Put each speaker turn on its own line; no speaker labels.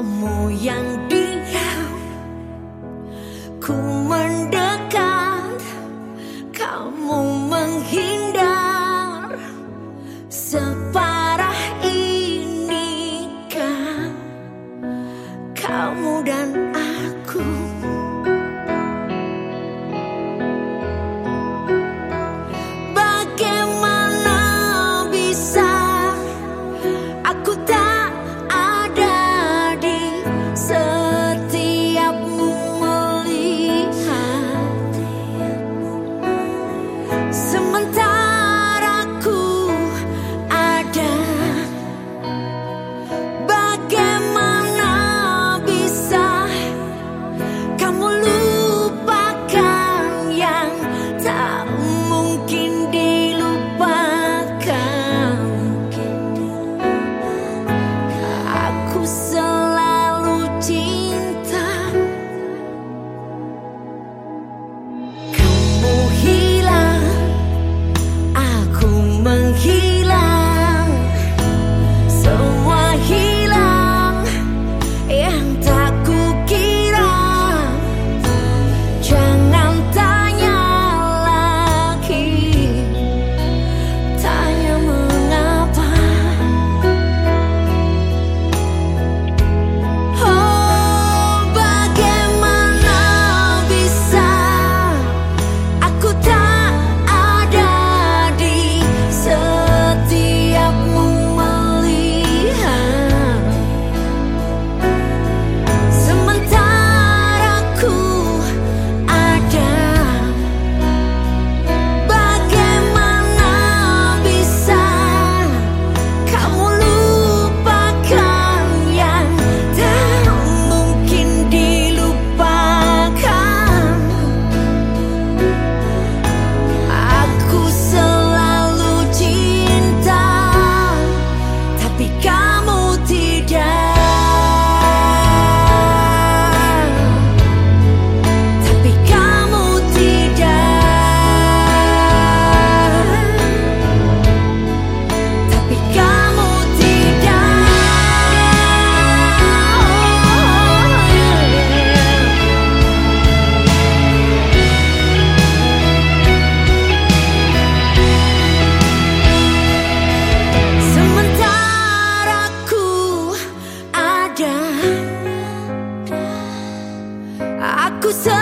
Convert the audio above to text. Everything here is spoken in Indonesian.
kamu yang diam Ku mendekat Kamu menghindar. so 자꾸 써